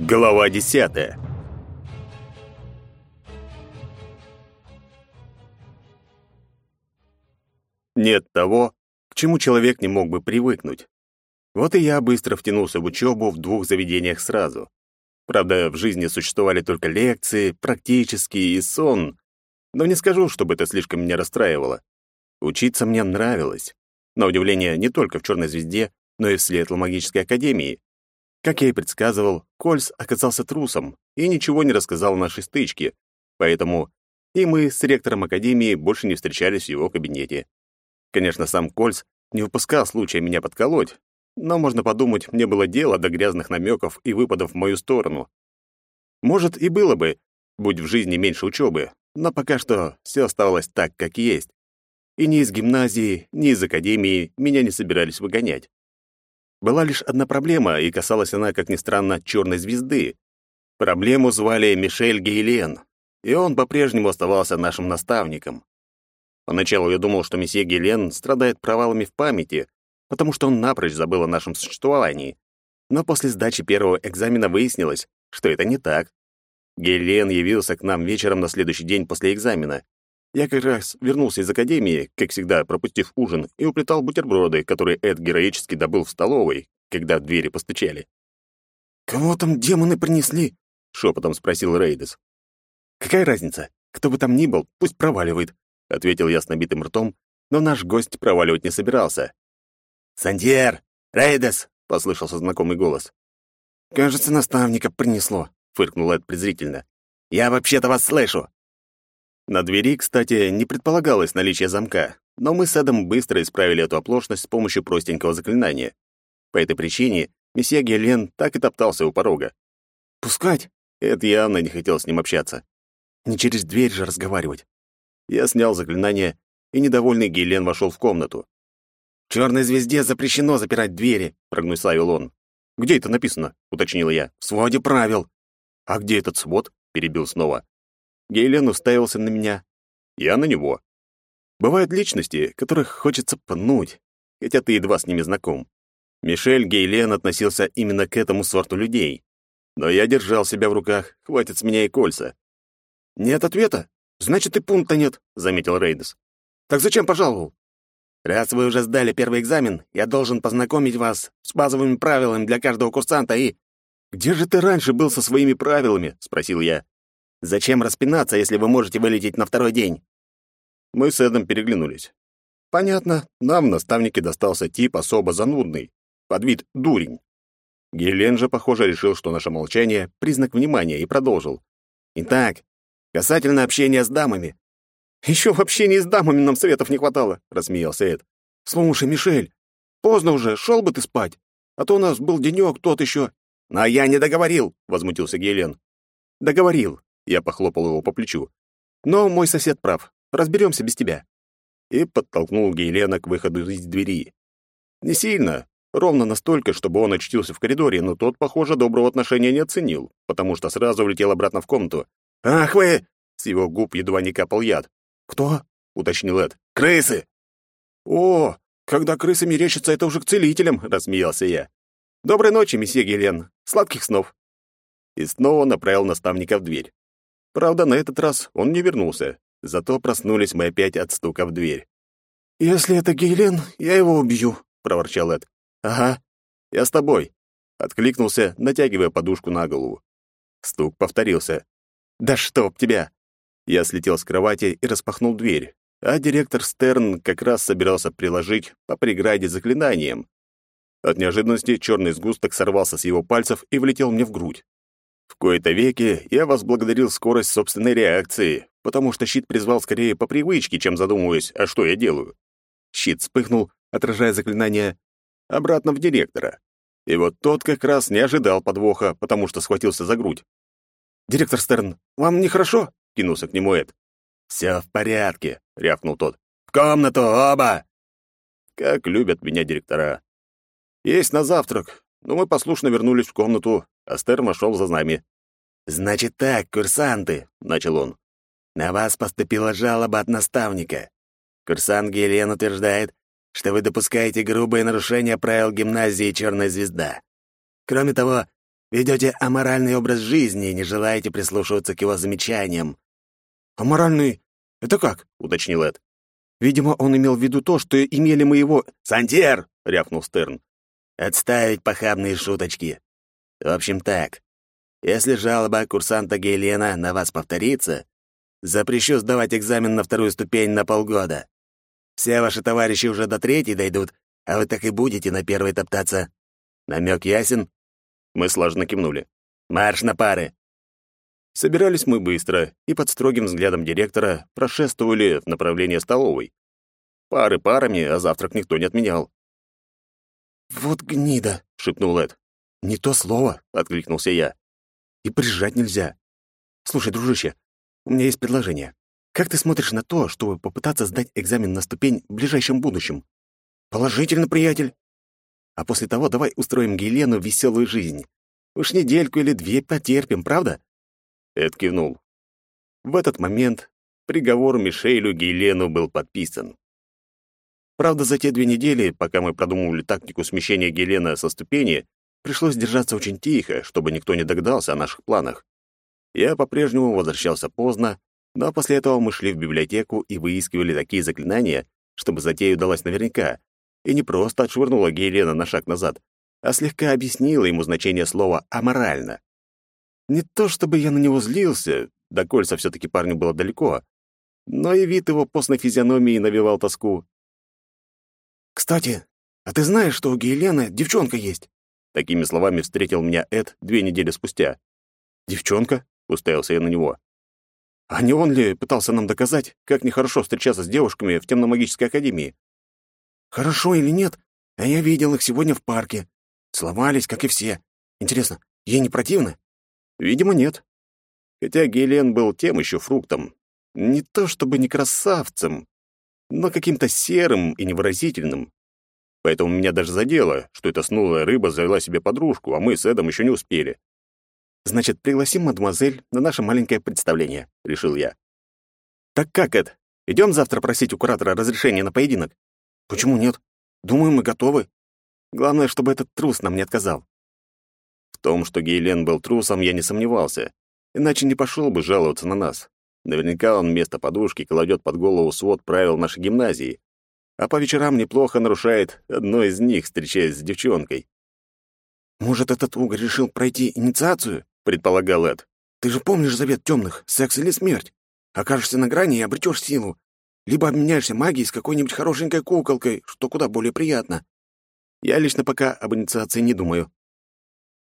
Глава десятая. Нет того, к чему человек не мог бы привыкнуть. Вот и я быстро втянулся в учебу в двух заведениях сразу. Правда, в жизни существовали только лекции, практические и сон. Но не скажу, чтобы это слишком меня расстраивало. Учиться мне нравилось. На удивление, не только в «Черной звезде», но и в Светло-магической академии. Как я и предсказывал, Кольс оказался трусом и ничего не рассказал о нашей стычке, поэтому и мы с ректором академии больше не встречались в его кабинете. Конечно, сам Кольс не выпускал случая меня подколоть, но, можно подумать, мне было дело до грязных намеков и выпадов в мою сторону. Может, и было бы, будь в жизни меньше учебы, но пока что все оставалось так, как есть. И ни из гимназии, ни из академии меня не собирались выгонять. Была лишь одна проблема, и касалась она, как ни странно, черной звезды. Проблему звали Мишель Гейлен, и он по-прежнему оставался нашим наставником. Поначалу я думал, что месье Гейлен страдает провалами в памяти, потому что он напрочь забыл о нашем существовании. Но после сдачи первого экзамена выяснилось, что это не так. Гелен явился к нам вечером на следующий день после экзамена. Я как раз вернулся из академии, как всегда, пропустив ужин, и уплетал бутерброды, которые Эд героически добыл в столовой, когда в двери постучали. «Кого там демоны принесли?» — шепотом спросил Рейдес. «Какая разница? Кто бы там ни был, пусть проваливает», — ответил я с набитым ртом, но наш гость проваливать не собирался. «Сантьер! Рейдес!» — послышался знакомый голос. «Кажется, наставника принесло», — фыркнул Эд презрительно. «Я вообще-то вас слышу!» На двери, кстати, не предполагалось наличие замка, но мы с Эдом быстро исправили эту оплошность с помощью простенького заклинания. По этой причине месье Гелен так и топтался у порога. «Пускать?» Эд явно не хотел с ним общаться. «Не через дверь же разговаривать». Я снял заклинание, и недовольный Гелен вошел в комнату. «Черной звезде запрещено запирать двери», — прогнусавил он. «Где это написано?» — уточнил я. «В своде правил». «А где этот свод?» — перебил снова. Гейлен уставился на меня. Я на него. Бывают личности, которых хочется пнуть, хотя ты едва с ними знаком. Мишель Гейлен относился именно к этому сорту людей. Но я держал себя в руках, хватит с меня и кольца. «Нет ответа? Значит, и пункта нет», — заметил Рейдес. «Так зачем пожаловал?» Раз вы уже сдали первый экзамен, я должен познакомить вас с базовыми правилами для каждого курсанта и...» «Где же ты раньше был со своими правилами?» — спросил я. «Зачем распинаться, если вы можете вылететь на второй день?» Мы с Эдом переглянулись. Понятно, нам в наставнике достался тип особо занудный, под вид дурень. Гелен же, похоже, решил, что наше молчание — признак внимания, и продолжил. «Итак, касательно общения с дамами, «Еще в общении с дамами нам советов не хватало», — рассмеялся Эд. «Слушай, Мишель, поздно уже, шел бы ты спать, а то у нас был денек тот еще». «А я не договорил», — возмутился Гелен. «Договорил», — я похлопал его по плечу. «Но мой сосед прав, разберемся без тебя». И подтолкнул Гейлена к выходу из двери. Не сильно, ровно настолько, чтобы он очутился в коридоре, но тот, похоже, доброго отношения не оценил, потому что сразу влетел обратно в комнату. «Ах вы!» — с его губ едва не капал яд. «Кто?» — уточнил Эд. «Крысы!» «О, когда крысы мерещатся, это уже к целителям!» — рассмеялся я. «Доброй ночи, месье Гелен. Сладких снов!» И снова направил наставника в дверь. Правда, на этот раз он не вернулся, зато проснулись мы опять от стука в дверь. «Если это Гелен, я его убью», — проворчал Эд. «Ага, я с тобой», — откликнулся, натягивая подушку на голову. Стук повторился. «Да чтоб тебя!» Я слетел с кровати и распахнул дверь, а директор Стерн как раз собирался приложить по преграде заклинанием. От неожиданности черный сгусток сорвался с его пальцев и влетел мне в грудь. В кои-то веки я возблагодарил скорость собственной реакции, потому что щит призвал скорее по привычке, чем задумываясь, а что я делаю. Щит вспыхнул, отражая заклинание, обратно в директора. И вот тот как раз не ожидал подвоха, потому что схватился за грудь. «Директор Стерн, вам нехорошо?» — кинулся к нему Эд. «Все в порядке», — рявкнул тот. «В комнату, оба!» Как любят меня директора. Есть на завтрак, но мы послушно вернулись в комнату, а Стерн шел за нами. «Значит так, курсанты», — начал он. «На вас поступила жалоба от наставника. Курсант Гелен утверждает, что вы допускаете грубые нарушения правил гимназии «Черная звезда». Кроме того, Ведете аморальный образ жизни и не желаете прислушиваться к его замечаниям». «Аморальный? Это как?» — уточнил Эд. Видимо, он имел в виду то, что имели мы его... «Сантер!» — рявкнул Стерн. «Отставить похабные шуточки. В общем так, если жалоба курсанта Гелена на вас повторится, запрещу сдавать экзамен на вторую ступень на полгода. Все ваши товарищи уже до третьей дойдут, а вы так и будете на первой топтаться. Намек ясен?» Мы слаженно кивнули. «Марш на пары!» Собирались мы быстро и под строгим взглядом директора прошествовали в направлении столовой. Пары парами, а завтрак никто не отменял. «Вот гнида!» — шепнул Эд. «Не то слово!» — откликнулся я. «И прижать нельзя. Слушай, дружище, у меня есть предложение. Как ты смотришь на то, чтобы попытаться сдать экзамен на ступень в ближайшем будущем? Положительно, приятель. А после того давай устроим Гелену веселую жизнь. Уж недельку или две потерпим, правда? Эд кивнул. В этот момент приговор Мишелю Гейлену был подписан. Правда, за те две недели, пока мы продумывали тактику смещения Гелена со ступени, пришлось держаться очень тихо, чтобы никто не догадался о наших планах. Я по-прежнему возвращался поздно, но после этого мы шли в библиотеку и выискивали такие заклинания, чтобы затея удалась наверняка, и не просто отшвырнула Гейлена на шаг назад, а слегка объяснила ему значение слова «аморально». Не то чтобы я на него злился, до кольца все таки парню было далеко, но и вид его постной физиономии навевал тоску. «Кстати, а ты знаешь, что у Гейлены девчонка есть?» Такими словами встретил меня Эд две недели спустя. «Девчонка?» — уставился я на него. «А не он ли пытался нам доказать, как нехорошо встречаться с девушками в темномагической академии?» «Хорошо или нет, а я видел их сегодня в парке. Целовались, как и все. Интересно, ей не противно?» Видимо, нет. Хотя Гелен был тем еще фруктом. Не то чтобы не красавцем, но каким-то серым и невыразительным. Поэтому меня даже задело, что эта снулая рыба завела себе подружку, а мы с Эдом еще не успели. «Значит, пригласим мадемуазель на наше маленькое представление», — решил я. «Так как, Эд, идем завтра просить у куратора разрешения на поединок?» «Почему нет? Думаю, мы готовы. Главное, чтобы этот трус нам не отказал том, что Гейлен был трусом, я не сомневался, иначе не пошел бы жаловаться на нас. Наверняка он вместо подушки кладет под голову свод правил нашей гимназии, а по вечерам неплохо нарушает одно из них, встречаясь с девчонкой. «Может, этот угорь решил пройти инициацию?» — предполагал Эд. «Ты же помнишь завет темных, секс или смерть? Окажешься на грани и обретешь силу. Либо обменяешься магией с какой-нибудь хорошенькой куколкой, что куда более приятно». «Я лично пока об инициации не думаю»,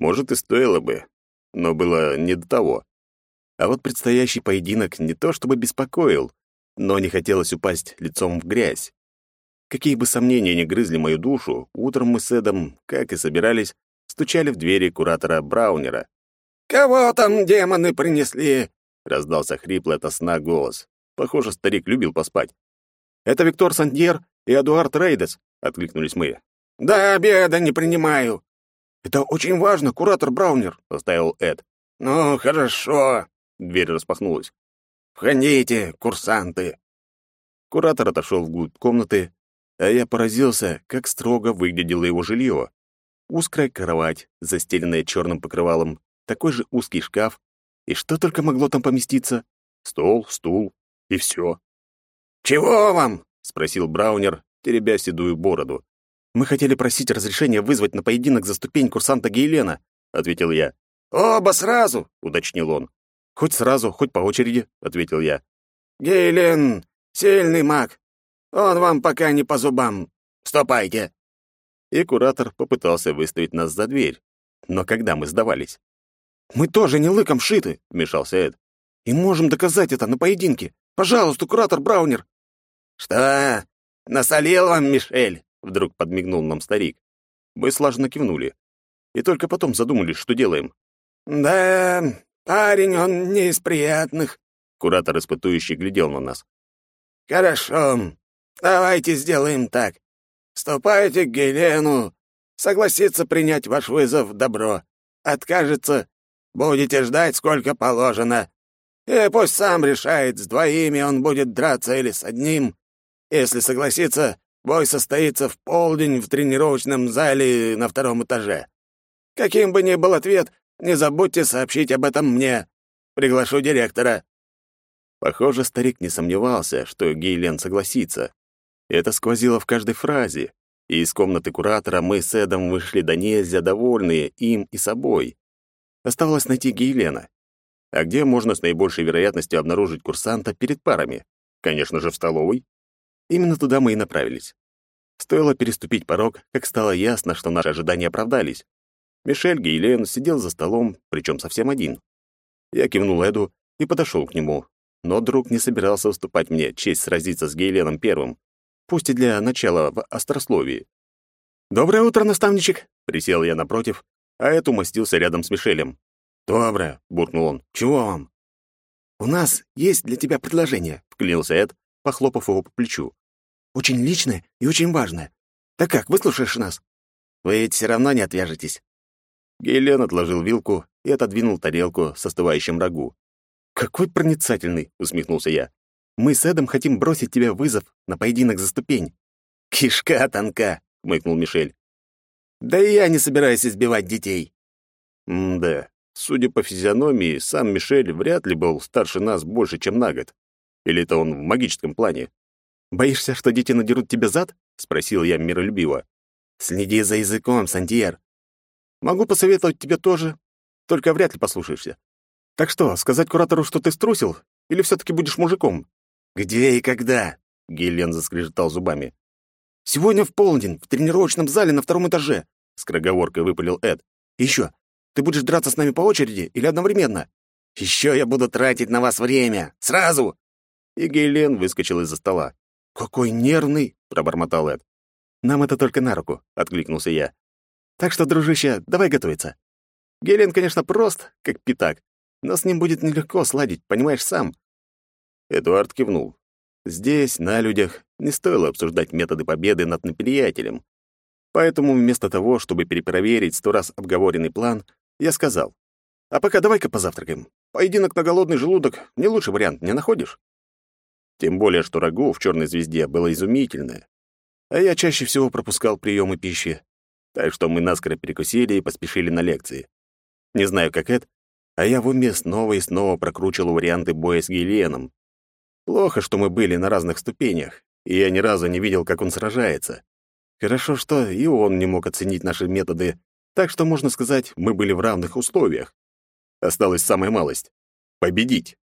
может, и стоило бы, но было не до того. А вот предстоящий поединок не то чтобы беспокоил, но не хотелось упасть лицом в грязь. Какие бы сомнения ни грызли мою душу, утром мы с Эдом, как и собирались, стучали в двери куратора Браунера. «Кого там демоны принесли?» — раздался хриплый ото сна голос. Похоже, старик любил поспать. «Это Виктор Сандьер и Эдуард Рейдес», — откликнулись мы. «Да обеда не принимаю», «Это очень важно, куратор Браунер», — поставил Эд. «Ну, хорошо», — дверь распахнулась. «Входите, курсанты». Куратор отошел вглубь комнаты, а я поразился, как строго выглядело его жилье. Узкая кровать, застеленная черным покрывалом, такой же узкий шкаф, и что только могло там поместиться? Стол, стул и все. «Чего вам?» — спросил Браунер, теребя седую бороду. «Мы хотели просить разрешения вызвать на поединок за ступень курсанта Гейлена», — ответил я. «Оба сразу?» — уточнил он. «Хоть сразу, хоть по очереди», — ответил я. «Гейлен — сильный маг. Он вам пока не по зубам. Ступайте». И куратор попытался выставить нас за дверь. Но когда мы сдавались? «Мы тоже не лыком шиты», — вмешался Эд. «И можем доказать это на поединке. Пожалуйста, куратор Браунер». «Что? Насолил вам, Мишель?» Вдруг подмигнул нам старик. Мы слаженно кивнули. И только потом задумались, что делаем. «Да, парень он не из приятных», — куратор испытующий глядел на нас. «Хорошо, давайте сделаем так. Ступайте к Гелену, согласится принять ваш вызов добро. Откажется, будете ждать, сколько положено. И пусть сам решает, с двоими он будет драться или с одним. Если согласится, Бой состоится в полдень в тренировочном зале на втором этаже. Каким бы ни был ответ, Не забудьте сообщить об этом мне. Приглашу директора». Похоже, старик не сомневался, что Гейлен согласится. Это сквозило в каждой фразе, и из комнаты куратора мы с Эдом вышли до нельзя довольные им и собой. Оставалось найти Гейлена. А где можно с наибольшей вероятностью обнаружить курсанта перед парами? Конечно же, в столовой. Именно туда мы и направились. Стоило переступить порог, как стало ясно, что наши ожидания оправдались. Мишель Гейлен сидел за столом, причем совсем один. Я кивнул Эду и подошел к нему, но друг не собирался уступать мне честь сразиться с Гейленом первым, пусть и для начала в острословии. «Доброе утро, наставничек!» — присел я напротив, а Эд умостился рядом с Мишелем. «Доброе!» — буркнул он. «Чего вам?» «У нас есть для тебя предложение», — вклинился Эд, похлопав его по плечу. «Очень личное и очень важное. Так как, выслушаешь нас?» «Вы ведь все равно не отвяжетесь». Гейлен отложил вилку и отодвинул тарелку с остывающим рагу. «Какой проницательный!» — усмехнулся я. «Мы с Эдом хотим бросить тебе вызов на поединок за ступень». «Кишка тонка!» — хмыкнул Мишель. «Да и я не собираюсь избивать детей». М-да, судя по физиономии, сам Мишель вряд ли был старше нас больше, чем на год. Или это он в магическом плане? «Боишься, что дети надерут тебе зад?» — спросил я миролюбиво. «Следи за языком, Сантьер». «Могу посоветовать тебе тоже, только вряд ли послушаешься. Так что, сказать куратору, что ты струсил, или все таки будешь мужиком?» «Где и когда?» — Гиллиан заскрежетал зубами. «Сегодня в полдень, в тренировочном зале на втором этаже», — скороговоркой выпалил Эд. «И еще, ты будешь драться с нами по очереди или одновременно?» «Еще я буду тратить на вас время! Сразу!» И Гейлен выскочил из-за стола. «Какой нервный!» — пробормотал Эд. «Нам это только на руку», — откликнулся я. «Так что, дружище, давай готовиться. Гелен, конечно, прост, как пятак, но с ним будет нелегко сладить, понимаешь сам». Эдуард кивнул. Здесь, на людях, не стоило обсуждать методы победы над неприятелем. Поэтому вместо того, чтобы перепроверить сто раз обговоренный план, я сказал, «А пока давай-ка позавтракаем. Поединок на голодный желудок — не лучший вариант, не находишь?» Тем более, что рагу в черной звезде было изумительное. А я чаще всего пропускал приемы пищи. Так что мы наскоро перекусили и поспешили на лекции. Не знаю, как это, а я в уме снова и снова прокручивал варианты боя с Гелиеном. Плохо, что мы были на разных ступенях, и я ни разу не видел, как он сражается. Хорошо, что и он не мог оценить наши методы, так что, можно сказать, мы были в равных условиях. Осталась самая малость — победить.